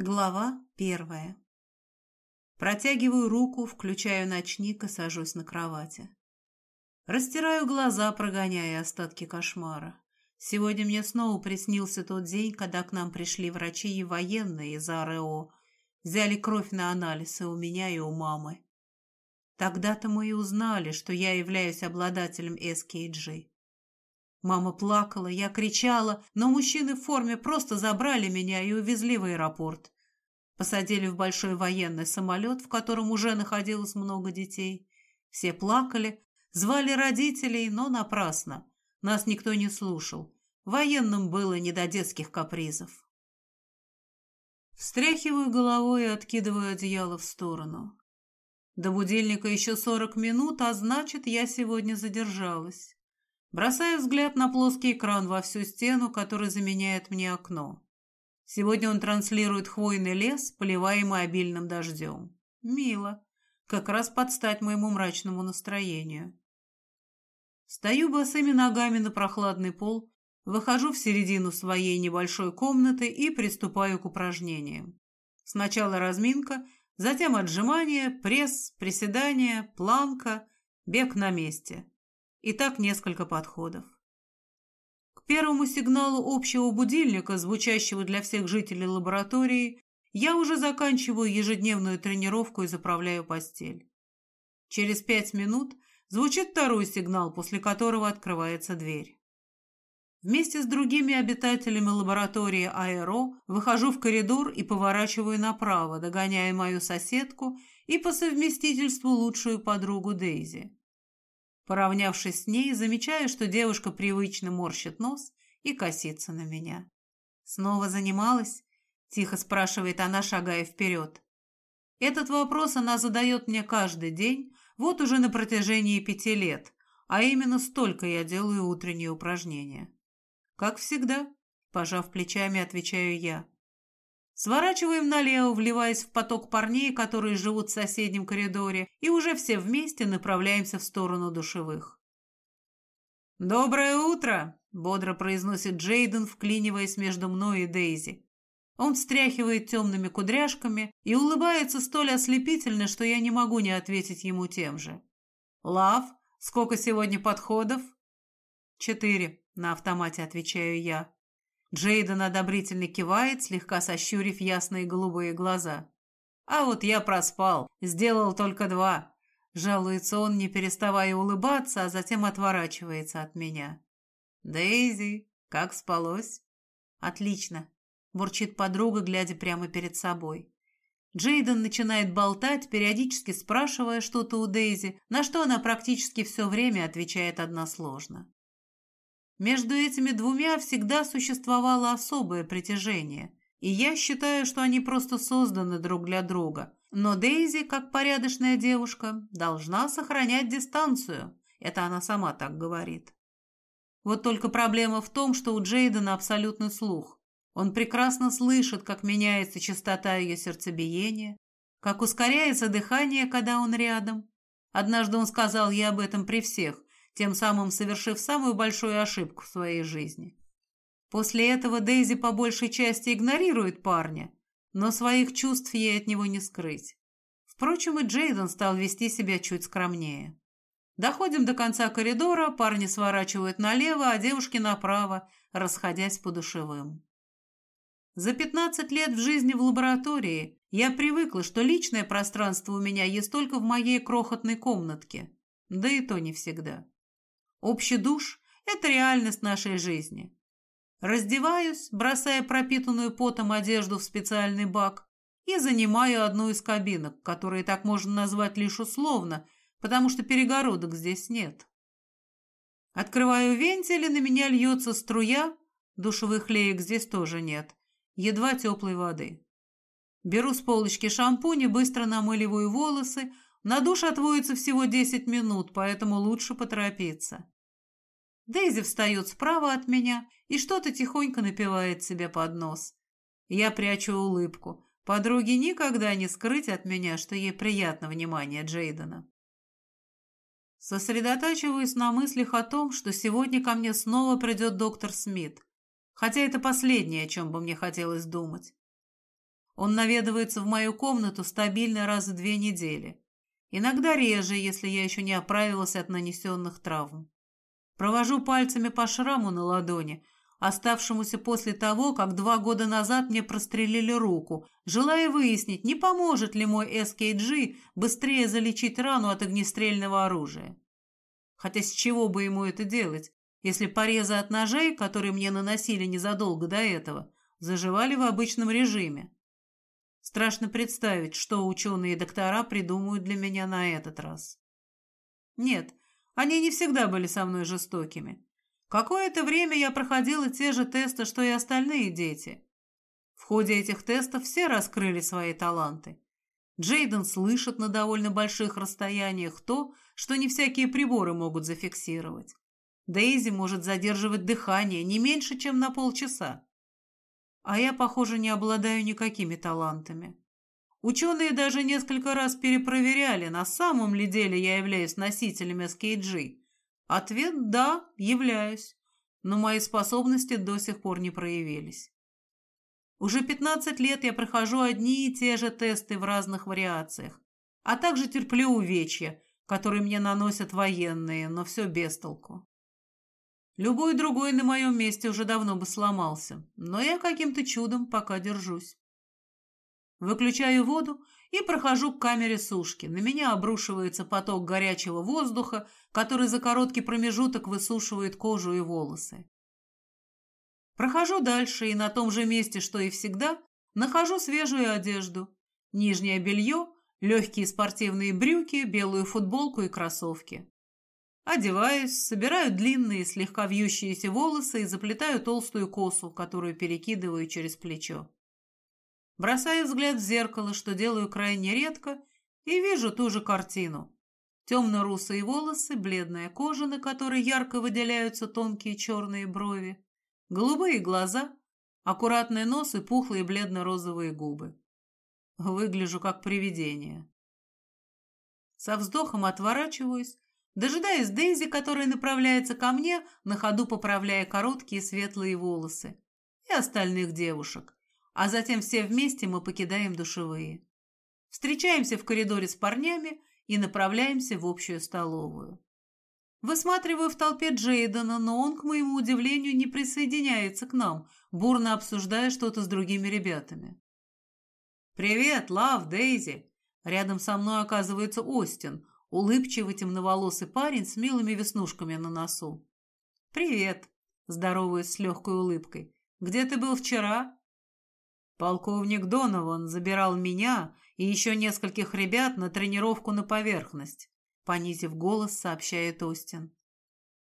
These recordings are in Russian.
Глава первая. Протягиваю руку, включаю ночник и сажусь на кровати. Растираю глаза, прогоняя остатки кошмара. Сегодня мне снова приснился тот день, когда к нам пришли врачи и военные из АРО, взяли кровь на анализы у меня и у мамы. Тогда-то мы и узнали, что я являюсь обладателем СКГ. Мама плакала, я кричала, но мужчины в форме просто забрали меня и увезли в аэропорт. Посадили в большой военный самолет, в котором уже находилось много детей. Все плакали, звали родителей, но напрасно. Нас никто не слушал. Военным было не до детских капризов. Встряхиваю головой и откидываю одеяло в сторону. До будильника еще сорок минут, а значит, я сегодня задержалась. Бросаю взгляд на плоский экран во всю стену, который заменяет мне окно. Сегодня он транслирует хвойный лес, поливаемый обильным дождем. Мило. Как раз под стать моему мрачному настроению. Стою босыми ногами на прохладный пол, выхожу в середину своей небольшой комнаты и приступаю к упражнениям. Сначала разминка, затем отжимания, пресс, приседания, планка, бег на месте. И так несколько подходов. К первому сигналу общего будильника, звучащего для всех жителей лаборатории, я уже заканчиваю ежедневную тренировку и заправляю постель. Через пять минут звучит второй сигнал, после которого открывается дверь. Вместе с другими обитателями лаборатории Аэро выхожу в коридор и поворачиваю направо, догоняя мою соседку и по совместительству лучшую подругу Дейзи. Поравнявшись с ней, замечаю, что девушка привычно морщит нос и косится на меня. «Снова занималась?» – тихо спрашивает она, шагая вперед. Этот вопрос она задает мне каждый день, вот уже на протяжении пяти лет, а именно столько я делаю утренние упражнения. «Как всегда», – пожав плечами, отвечаю я. Сворачиваем налево, вливаясь в поток парней, которые живут в соседнем коридоре, и уже все вместе направляемся в сторону душевых. «Доброе утро!» – бодро произносит Джейден, вклиниваясь между мной и Дейзи. Он встряхивает темными кудряшками и улыбается столь ослепительно, что я не могу не ответить ему тем же. «Лав, сколько сегодня подходов?» «Четыре», – на автомате отвечаю я. Джейден одобрительно кивает, слегка сощурив ясные голубые глаза. «А вот я проспал, сделал только два». Жалуется он, не переставая улыбаться, а затем отворачивается от меня. «Дейзи, как спалось?» «Отлично», – бурчит подруга, глядя прямо перед собой. Джейден начинает болтать, периодически спрашивая что-то у Дейзи, на что она практически все время отвечает односложно. Между этими двумя всегда существовало особое притяжение, и я считаю, что они просто созданы друг для друга. Но Дейзи, как порядочная девушка, должна сохранять дистанцию. Это она сама так говорит. Вот только проблема в том, что у Джейдена абсолютный слух. Он прекрасно слышит, как меняется частота ее сердцебиения, как ускоряется дыхание, когда он рядом. Однажды он сказал ей об этом при всех, тем самым совершив самую большую ошибку в своей жизни. После этого Дейзи по большей части игнорирует парня, но своих чувств ей от него не скрыть. Впрочем, и Джейден стал вести себя чуть скромнее. Доходим до конца коридора, парни сворачивают налево, а девушки направо, расходясь по душевым. За 15 лет в жизни в лаборатории я привыкла, что личное пространство у меня есть только в моей крохотной комнатке, да и то не всегда. Общий душ – это реальность нашей жизни. Раздеваюсь, бросая пропитанную потом одежду в специальный бак и занимаю одну из кабинок, которые так можно назвать лишь условно, потому что перегородок здесь нет. Открываю вентиль, и на меня льется струя, душевых леек здесь тоже нет, едва теплой воды. Беру с полочки шампунь и быстро намыливаю волосы, на душ отводится всего 10 минут, поэтому лучше поторопиться. Дейзи встает справа от меня и что-то тихонько напевает себе под нос. Я прячу улыбку. Подруге никогда не скрыть от меня, что ей приятно внимание Джейдена. Сосредотачиваюсь на мыслях о том, что сегодня ко мне снова придет доктор Смит, хотя это последнее, о чем бы мне хотелось думать. Он наведывается в мою комнату стабильно раз в две недели. Иногда реже, если я еще не оправилась от нанесенных травм. Провожу пальцами по шраму на ладони, оставшемуся после того, как два года назад мне прострелили руку, желая выяснить, не поможет ли мой SKG быстрее залечить рану от огнестрельного оружия. Хотя с чего бы ему это делать, если порезы от ножей, которые мне наносили незадолго до этого, заживали в обычном режиме? Страшно представить, что ученые и доктора придумают для меня на этот раз. Нет, они не всегда были со мной жестокими. Какое-то время я проходила те же тесты, что и остальные дети. В ходе этих тестов все раскрыли свои таланты. Джейден слышит на довольно больших расстояниях то, что не всякие приборы могут зафиксировать. Дейзи может задерживать дыхание не меньше, чем на полчаса. А я, похоже, не обладаю никакими талантами. Ученые даже несколько раз перепроверяли, на самом ли деле я являюсь носителем SKG. Ответ «да», являюсь, но мои способности до сих пор не проявились. Уже 15 лет я прохожу одни и те же тесты в разных вариациях, а также терплю увечья, которые мне наносят военные, но все без толку. Любой другой на моем месте уже давно бы сломался, но я каким-то чудом пока держусь. Выключаю воду и прохожу к камере сушки. На меня обрушивается поток горячего воздуха, который за короткий промежуток высушивает кожу и волосы. Прохожу дальше и на том же месте, что и всегда, нахожу свежую одежду. Нижнее белье, легкие спортивные брюки, белую футболку и кроссовки. Одеваюсь, собираю длинные, слегка вьющиеся волосы и заплетаю толстую косу, которую перекидываю через плечо. Бросаю взгляд в зеркало, что делаю крайне редко, и вижу ту же картину. Темно-русые волосы, бледная кожа, на которой ярко выделяются тонкие черные брови, голубые глаза, аккуратный нос и пухлые бледно-розовые губы. Выгляжу как привидение. Со вздохом отворачиваюсь, дожидаясь Дейзи, которая направляется ко мне, на ходу поправляя короткие светлые волосы, и остальных девушек, а затем все вместе мы покидаем душевые. Встречаемся в коридоре с парнями и направляемся в общую столовую. Высматриваю в толпе Джейдена, но он, к моему удивлению, не присоединяется к нам, бурно обсуждая что-то с другими ребятами. «Привет, Лав, Дейзи!» Рядом со мной оказывается Остин, Улыбчивый темноволосый парень с милыми веснушками на носу. «Привет!» – здороваюсь с легкой улыбкой. «Где ты был вчера?» Полковник Донован забирал меня и еще нескольких ребят на тренировку на поверхность, понизив голос, сообщает Остин.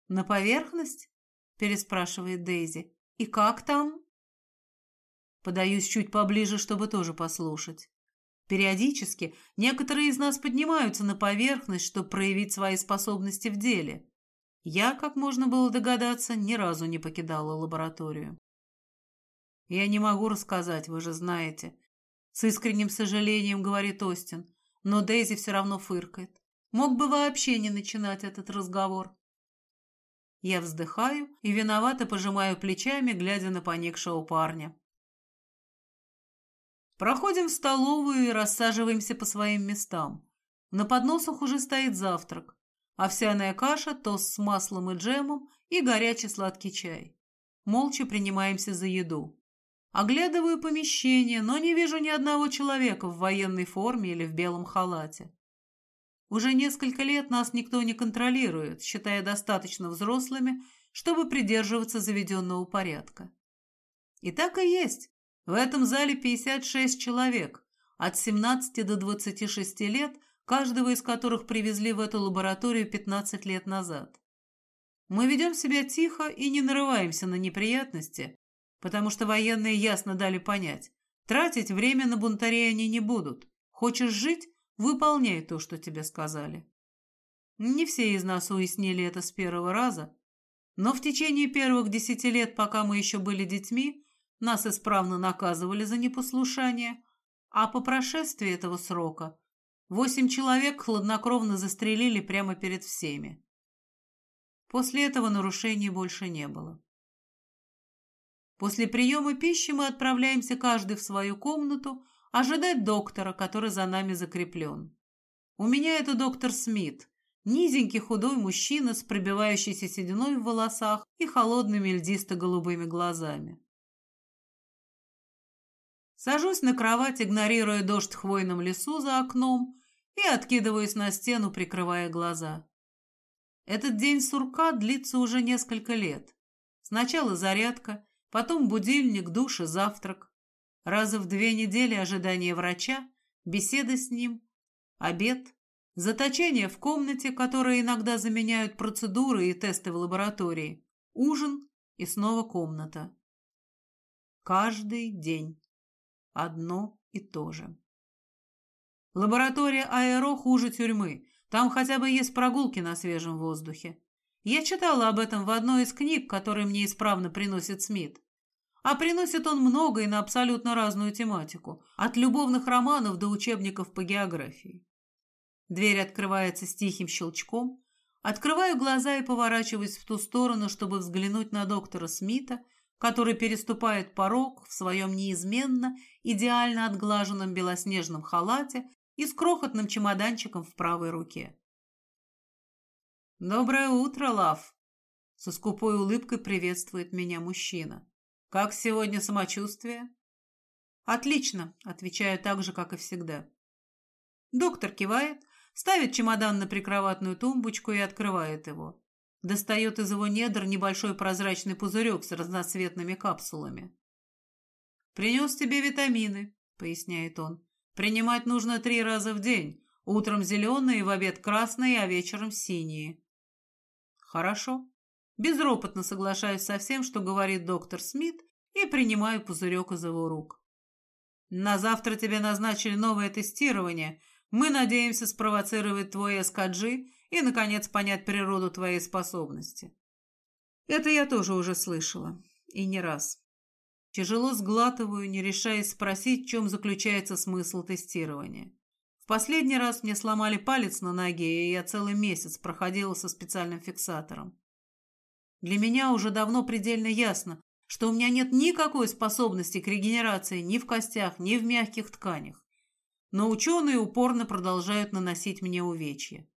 «На поверхность?» – переспрашивает Дейзи. «И как там?» Подаюсь чуть поближе, чтобы тоже послушать. Периодически некоторые из нас поднимаются на поверхность, чтобы проявить свои способности в деле. Я, как можно было догадаться, ни разу не покидала лабораторию. Я не могу рассказать, вы же знаете. С искренним сожалением говорит Остин, но Дейзи все равно фыркает. Мог бы вообще не начинать этот разговор. Я вздыхаю и виновато пожимаю плечами, глядя на поникшего парня. Проходим в столовую и рассаживаемся по своим местам. На подносах уже стоит завтрак. Овсяная каша, тост с маслом и джемом и горячий сладкий чай. Молча принимаемся за еду. Оглядываю помещение, но не вижу ни одного человека в военной форме или в белом халате. Уже несколько лет нас никто не контролирует, считая достаточно взрослыми, чтобы придерживаться заведенного порядка. И так и есть. В этом зале 56 человек, от 17 до 26 лет, каждого из которых привезли в эту лабораторию 15 лет назад. Мы ведем себя тихо и не нарываемся на неприятности, потому что военные ясно дали понять, тратить время на бунтарей они не будут. Хочешь жить – выполняй то, что тебе сказали. Не все из нас уяснили это с первого раза, но в течение первых десяти лет, пока мы еще были детьми, нас исправно наказывали за непослушание, а по прошествии этого срока восемь человек хладнокровно застрелили прямо перед всеми. После этого нарушений больше не было. После приема пищи мы отправляемся каждый в свою комнату, ожидать доктора, который за нами закреплен. У меня это доктор Смит, низенький худой мужчина с пробивающейся сединой в волосах и холодными льдисто-голубыми глазами. Сажусь на кровать, игнорируя дождь в хвойном лесу за окном и откидываюсь на стену, прикрывая глаза. Этот день сурка длится уже несколько лет. Сначала зарядка, потом будильник, душ и завтрак. Раза в две недели ожидание врача, беседа с ним, обед, заточение в комнате, которые иногда заменяют процедуры и тесты в лаборатории, ужин и снова комната. Каждый день. Одно и то же. Лаборатория Аэро хуже тюрьмы. Там хотя бы есть прогулки на свежем воздухе. Я читала об этом в одной из книг, которые мне исправно приносит Смит. А приносит он много и на абсолютно разную тематику, от любовных романов до учебников по географии. Дверь открывается с тихим щелчком. Открываю глаза и поворачиваюсь в ту сторону, чтобы взглянуть на доктора Смита, который переступает порог в своем неизменно идеально отглаженном белоснежном халате и с крохотным чемоданчиком в правой руке. «Доброе утро, Лав!» Со скупой улыбкой приветствует меня мужчина. «Как сегодня самочувствие?» «Отлично», — отвечаю так же, как и всегда. Доктор кивает, ставит чемодан на прикроватную тумбочку и открывает его. Достает из его недр небольшой прозрачный пузырек с разноцветными капсулами. «Принес тебе витамины», — поясняет он. «Принимать нужно три раза в день. Утром зеленые, в обед красные, а вечером синие». «Хорошо». Безропотно соглашаюсь со всем, что говорит доктор Смит, и принимаю пузырек из его рук. «На завтра тебе назначили новое тестирование. Мы надеемся спровоцировать твой СКГ и, наконец, понять природу твоей способности». Это я тоже уже слышала. И не раз. Тяжело сглатываю, не решаясь спросить, в чем заключается смысл тестирования. В последний раз мне сломали палец на ноге, и я целый месяц проходила со специальным фиксатором. Для меня уже давно предельно ясно, что у меня нет никакой способности к регенерации ни в костях, ни в мягких тканях. Но ученые упорно продолжают наносить мне увечья.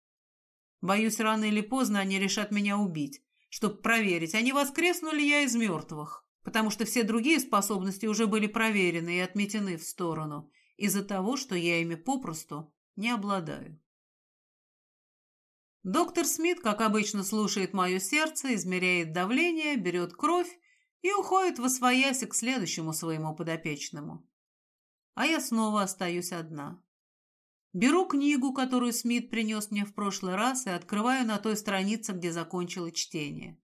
Боюсь, рано или поздно они решат меня убить, чтобы проверить, а не воскресну ли я из мертвых, потому что все другие способности уже были проверены и отметены в сторону – из-за того, что я ими попросту не обладаю. Доктор Смит, как обычно, слушает мое сердце, измеряет давление, берет кровь и уходит во свояси к следующему своему подопечному. А я снова остаюсь одна. Беру книгу, которую Смит принес мне в прошлый раз, и открываю на той странице, где закончила чтение.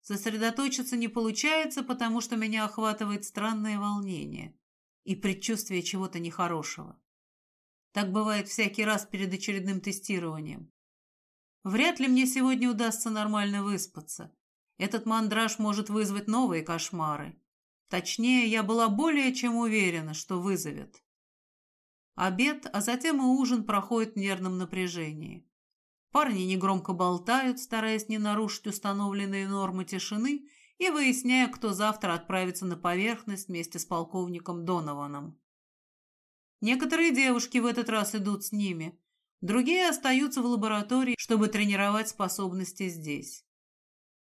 Сосредоточиться не получается, потому что меня охватывает странное волнение и предчувствие чего-то нехорошего. Так бывает всякий раз перед очередным тестированием. Вряд ли мне сегодня удастся нормально выспаться. Этот мандраж может вызвать новые кошмары. Точнее, я была более чем уверена, что вызовет. Обед, а затем и ужин проходит в нервном напряжении. Парни негромко болтают, стараясь не нарушить установленные нормы тишины и выясняя, кто завтра отправится на поверхность вместе с полковником Донованом. Некоторые девушки в этот раз идут с ними, другие остаются в лаборатории, чтобы тренировать способности здесь.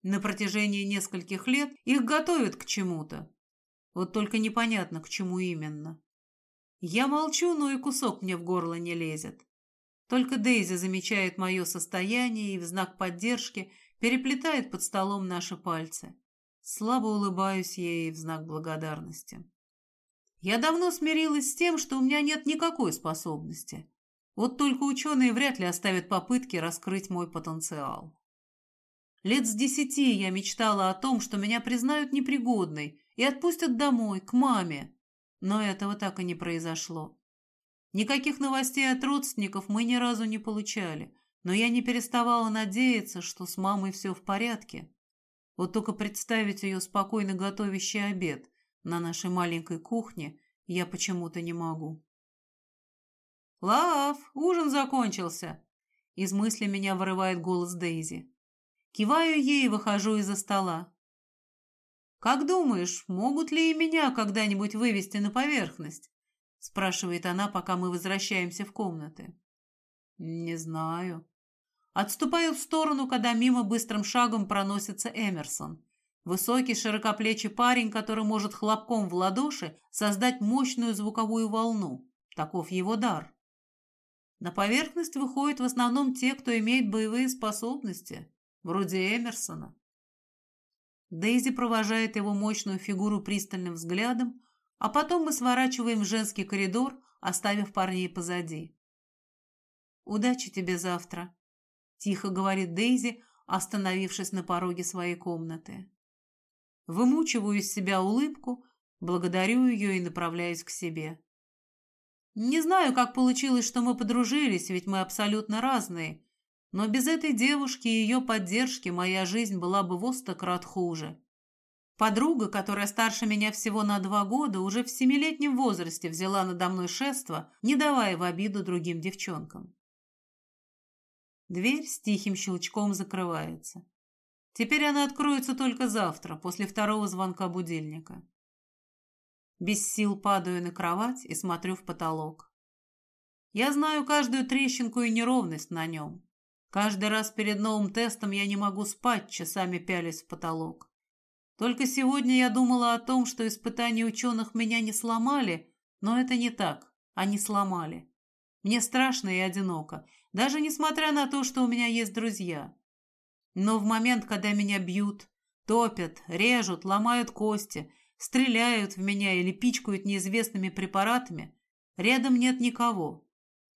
На протяжении нескольких лет их готовят к чему-то. Вот только непонятно, к чему именно. Я молчу, но и кусок мне в горло не лезет. Только Дейзи замечает мое состояние и в знак поддержки переплетает под столом наши пальцы. Слабо улыбаюсь ей в знак благодарности. Я давно смирилась с тем, что у меня нет никакой способности. Вот только ученые вряд ли оставят попытки раскрыть мой потенциал. Лет с десяти я мечтала о том, что меня признают непригодной и отпустят домой, к маме. Но этого так и не произошло. Никаких новостей от родственников мы ни разу не получали, но я не переставала надеяться, что с мамой все в порядке. Вот только представить ее спокойно готовящий обед на нашей маленькой кухне я почему-то не могу. «Лав, ужин закончился!» Из мысли меня вырывает голос Дейзи. Киваю ей и выхожу из-за стола. «Как думаешь, могут ли и меня когда-нибудь вывести на поверхность?» Спрашивает она, пока мы возвращаемся в комнаты. Не знаю. Отступаю в сторону, когда мимо быстрым шагом проносится Эмерсон. Высокий, широкоплечий парень, который может хлопком в ладоши создать мощную звуковую волну. Таков его дар. На поверхность выходят в основном те, кто имеет боевые способности, вроде Эмерсона. Дейзи провожает его мощную фигуру пристальным взглядом, а потом мы сворачиваем в женский коридор, оставив парней позади. «Удачи тебе завтра», — тихо говорит Дейзи, остановившись на пороге своей комнаты. Вымучиваю из себя улыбку, благодарю ее и направляюсь к себе. Не знаю, как получилось, что мы подружились, ведь мы абсолютно разные, но без этой девушки и ее поддержки моя жизнь была бы в сто крат хуже. Подруга, которая старше меня всего на два года, уже в семилетнем возрасте взяла надо мной шество, не давая в обиду другим девчонкам. Дверь с тихим щелчком закрывается. Теперь она откроется только завтра, после второго звонка будильника. Без сил падаю на кровать и смотрю в потолок. Я знаю каждую трещинку и неровность на нем. Каждый раз перед новым тестом я не могу спать, часами пялись в потолок. Только сегодня я думала о том, что испытания ученых меня не сломали, но это не так, они сломали. Мне страшно и одиноко, даже несмотря на то, что у меня есть друзья. Но в момент, когда меня бьют, топят, режут, ломают кости, стреляют в меня или пичкают неизвестными препаратами, рядом нет никого,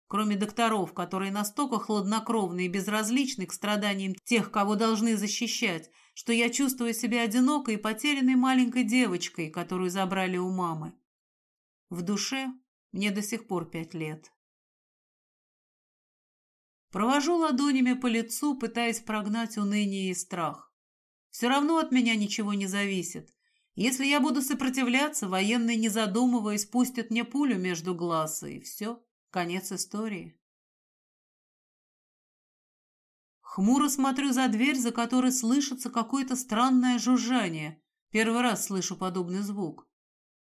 кроме докторов, которые настолько хладнокровны и безразличны к страданиям тех, кого должны защищать, что я чувствую себя одинокой и потерянной маленькой девочкой, которую забрали у мамы. В душе мне до сих пор пять лет. Провожу ладонями по лицу, пытаясь прогнать уныние и страх. Все равно от меня ничего не зависит. Если я буду сопротивляться, военные, не задумываясь, пустят мне пулю между глаз, и все. Конец истории. Хмуро смотрю за дверь, за которой слышится какое-то странное жужжание. Первый раз слышу подобный звук.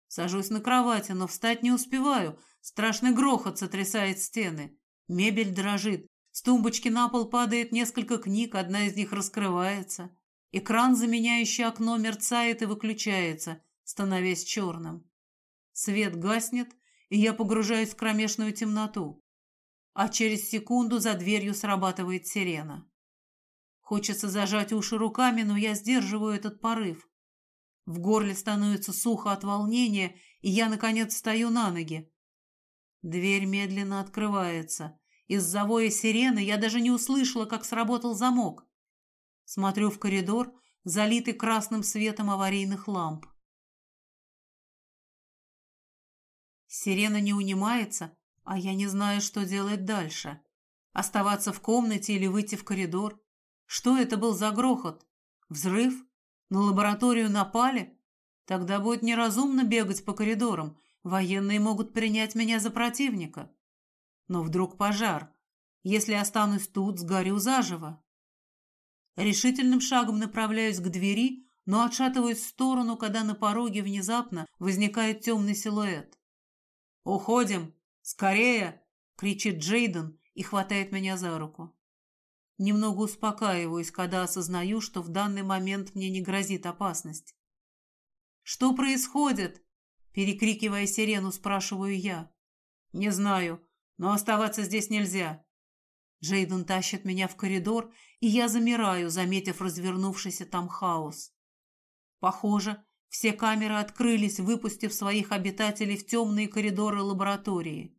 Сажусь на кровати, но встать не успеваю. Страшный грохот сотрясает стены. Мебель дрожит. С тумбочки на пол падает несколько книг, одна из них раскрывается. Экран, заменяющий окно, мерцает и выключается, становясь черным. Свет гаснет, и я погружаюсь в кромешную темноту. А через секунду за дверью срабатывает сирена. Хочется зажать уши руками, но я сдерживаю этот порыв. В горле становится сухо от волнения, и я, наконец, встаю на ноги. Дверь медленно открывается. Из-за воя сирены я даже не услышала, как сработал замок. Смотрю в коридор, залитый красным светом аварийных ламп. Сирена не унимается, а я не знаю, что делать дальше. Оставаться в комнате или выйти в коридор? Что это был за грохот? Взрыв? На лабораторию напали? Тогда будет неразумно бегать по коридорам. Военные могут принять меня за противника. Но вдруг пожар. Если останусь тут, сгорю заживо. Решительным шагом направляюсь к двери, но отшатываюсь в сторону, когда на пороге внезапно возникает темный силуэт. «Уходим! Скорее!» — кричит Джейден и хватает меня за руку. Немного успокаиваюсь, когда осознаю, что в данный момент мне не грозит опасность. «Что происходит?» — перекрикивая сирену, спрашиваю я. «Не знаю, но оставаться здесь нельзя». Джейден тащит меня в коридор, и я замираю, заметив развернувшийся там хаос. Похоже, все камеры открылись, выпустив своих обитателей в темные коридоры лаборатории.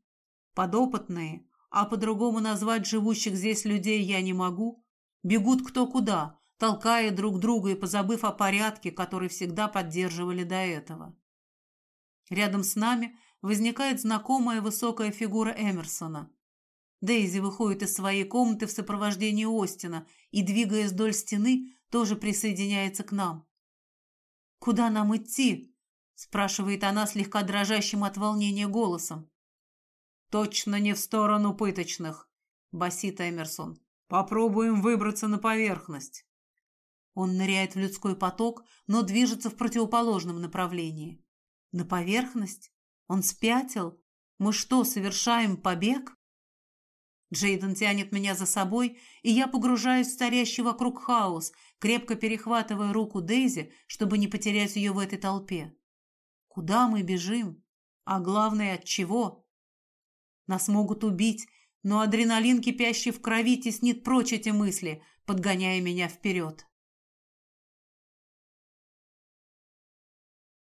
Подопытные, а по-другому назвать живущих здесь людей я не могу, бегут кто куда, толкая друг друга и позабыв о порядке, который всегда поддерживали до этого. Рядом с нами возникает знакомая высокая фигура Эмерсона. Дейзи выходит из своей комнаты в сопровождении Остина и, двигаясь вдоль стены, тоже присоединяется к нам. «Куда нам идти?» – спрашивает она слегка дрожащим от волнения голосом. «Точно не в сторону пыточных», – басит Эмерсон. «Попробуем выбраться на поверхность». Он ныряет в людской поток, но движется в противоположном направлении. На поверхность? Он спятил? Мы что, совершаем побег? Джейден тянет меня за собой, и я погружаюсь в царящий вокруг хаос, крепко перехватывая руку Дейзи, чтобы не потерять ее в этой толпе. Куда мы бежим? А главное, от чего? Нас могут убить, но адреналин, кипящий в крови, теснит прочь эти мысли, подгоняя меня вперед.